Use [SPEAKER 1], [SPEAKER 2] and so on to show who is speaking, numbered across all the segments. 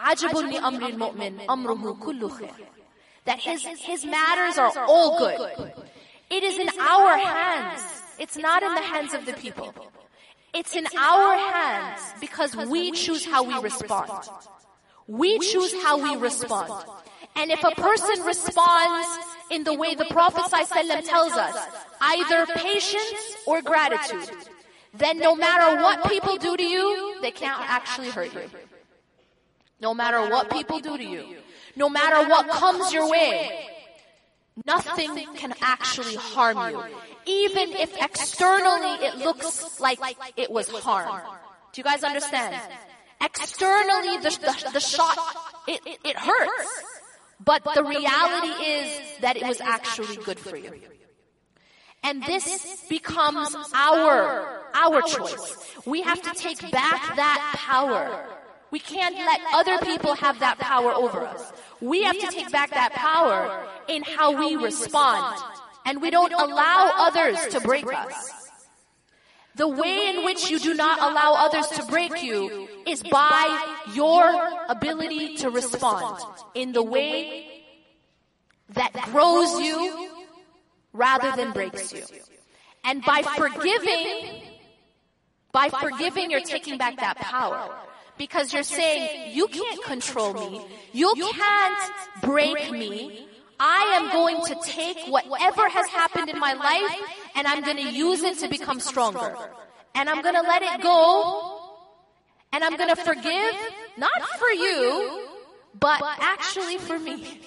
[SPEAKER 1] عَجَبٌ لِأَمْرِ الْمُؤْمِنِ أَمْرُهُ كُلُّ خَيْرٍ That his, his matters are all good. It is in our hands. It's not in the hands of the people. It's in our hands because we choose how we respond. We choose how we respond. And if a person responds in the way the Prophet ﷺ tells us, either patience or gratitude, then no matter what people do to you, they can't actually hurt you. No matter what people do to you, no matter what comes your way, nothing can actually harm you. Even if externally it looks like it was harm. Do you guys understand? Externally the, the, the shot, it, it hurts. But the reality is that it was actually good for you. And this becomes our, our choice. We have to take back that power. We can't let other people have that power over us. We have to take back that power in how we respond. And we don't allow others to break us. The way in which you do not allow others to break you is by your ability to respond in the way that grows you rather than breaks you. And by forgiving, by forgiving, you're taking back that power. Because you're saying, you can't control me. You can't break me. I am going to take whatever has happened in my life and I'm going to use it to become stronger. And I'm going to let it go and I'm going to forgive, not for you, but actually for me.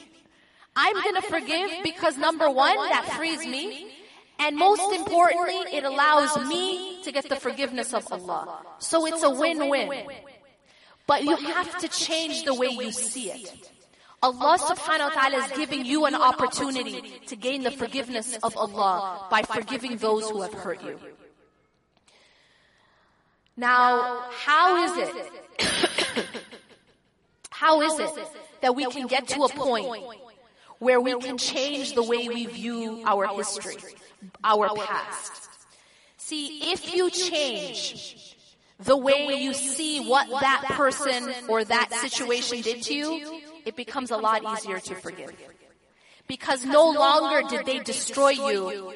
[SPEAKER 1] I'm going to forgive because number one, that frees me. And most importantly, it allows me to get the forgiveness of Allah. So it's a win-win. But you have to change the way you see it. Allah subhanahu wa ta'ala is giving you an opportunity to gain the forgiveness of Allah by forgiving those who have hurt you. Now, how is it? how is it that we can get to a point where we can change the way we view our history, our past. See, if you change the way you see what that person or that situation did to you, it becomes a lot easier to forgive. Because no longer did they destroy you.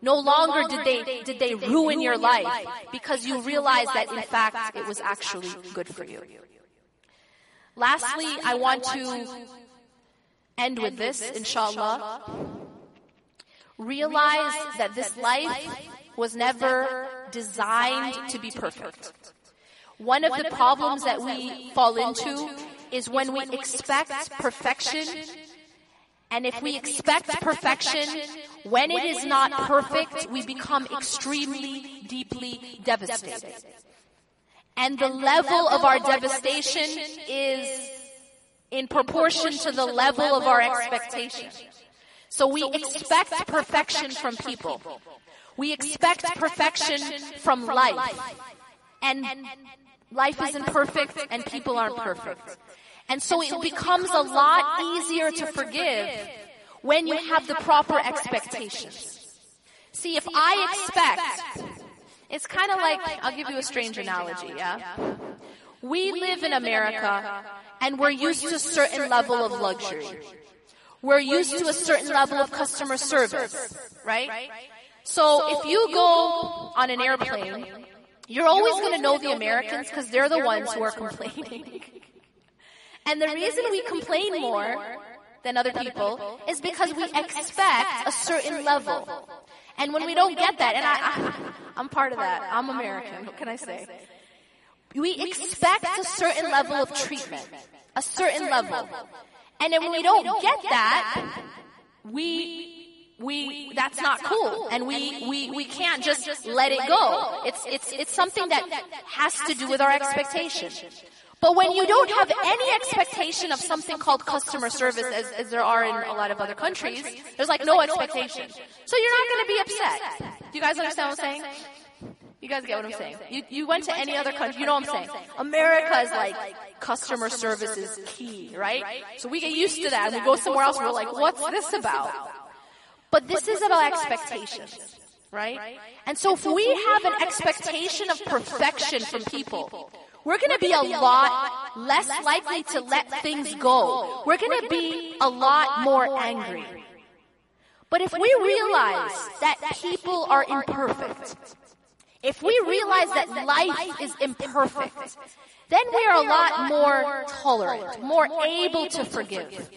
[SPEAKER 1] No longer did they, did they ruin your life because you realized that in fact it was actually good for you. Lastly, I want to end with this, inshallah. Realize that this life was never designed to be perfect. One of the problems that we fall into is when we expect perfection and if we expect perfection, when it is not perfect, we become extremely, deeply devastated. And the level of our devastation is in proportion to the level of our expectation. So we expect perfection from people. We expect perfection from life. And life isn't perfect and people aren't perfect. And so it becomes a lot easier to forgive when you have the proper expectations. See, if I expect, it's kind of like, I'll give you a strange analogy, yeah? We live in America and we're used to a certain level of luxury. We're used to a certain level of customer service, right? So if you go on an airplane, you're always going to know the Americans because they're the ones who are complaining. and the reason we complain more than other people is because we expect a certain level. And when we don't get that, and I, I, I'm part of that. I'm American. What can I say? We expect a certain level of treatment, a certain level. And then when we don't get that, we we that's not cool. and we we we can't just let it go. it's it's it's something that has to do with our expectation. but when you don't have any expectation of something called customer service as, as there are in a lot of other countries there's like no expectation. so you're not going to be upset. do you guys understand what i'm saying? you guys get what I'm saying? You, you went to any other country, you know what I'm saying? America is like, customer service is key, right? So we get used to that and we go somewhere else and we're like, what's this about? But this is about expectations, right? And so if we have an expectation of perfection from people, we're gonna be a lot less likely to let things go. We're gonna be a lot more angry. But if we realize that people are imperfect, if we realize that life is imperfect, then we are a lot more tolerant, more able to forgive.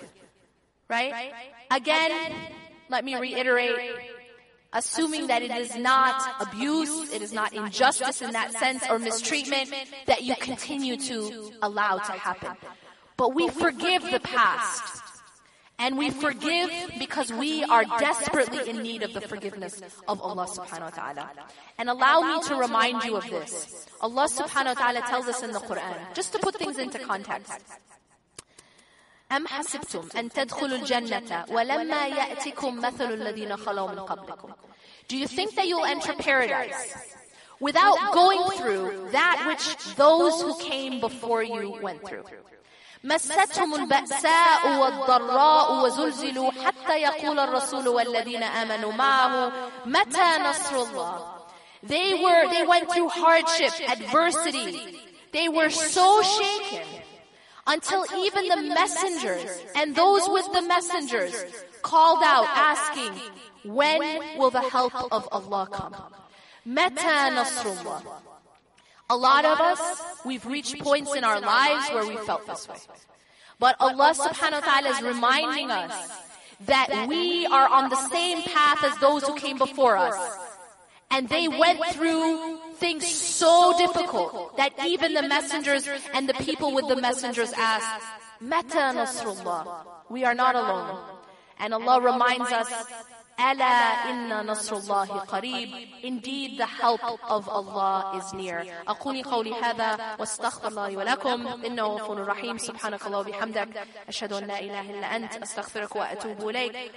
[SPEAKER 1] Right? Again, let me reiterate, assuming that it is not abuse, it is not injustice in that sense or mistreatment that you continue to allow to happen. But we forgive the past. And we forgive because we are desperately in need of the forgiveness of Allah subhanahu wa ta'ala. And allow me to remind you of this. Allah subhanahu wa ta'ala tells us in the Quran, just to put things into context. أم حسبتم أن تدخلوا الجنة ولما يأتكم مثل الذين خلوا من قبلكم Do you think that you'll enter paradise without going through that which those who came before you went through? مستهم البأساء والضراء وزلزلوا حتى يقول الرسول والذين آمنوا معه متى نصر الله They were, they went through hardship, adversity. They were so shaken until even the messengers and those with the messengers called out asking, when will the help of Allah come? Meta Nasrullah. A lot of us, we've reached points in our lives where we felt this way. But Allah subhanahu wa ta'ala is reminding us that we are on the same path as those who came before us. And they went through things so difficult that even the messengers and the people with the messengers asked, Meta Nasrullah. We are not alone. And Allah reminds us, ألا إن نصر الله قريب Indeed the help of Allah is near أقول قولي هذا واستغفر الله ولكم إنه غفور رحيم سبحانك الله وبحمدك أشهد أن لا إله إلا أنت أستغفرك وأتوب إليك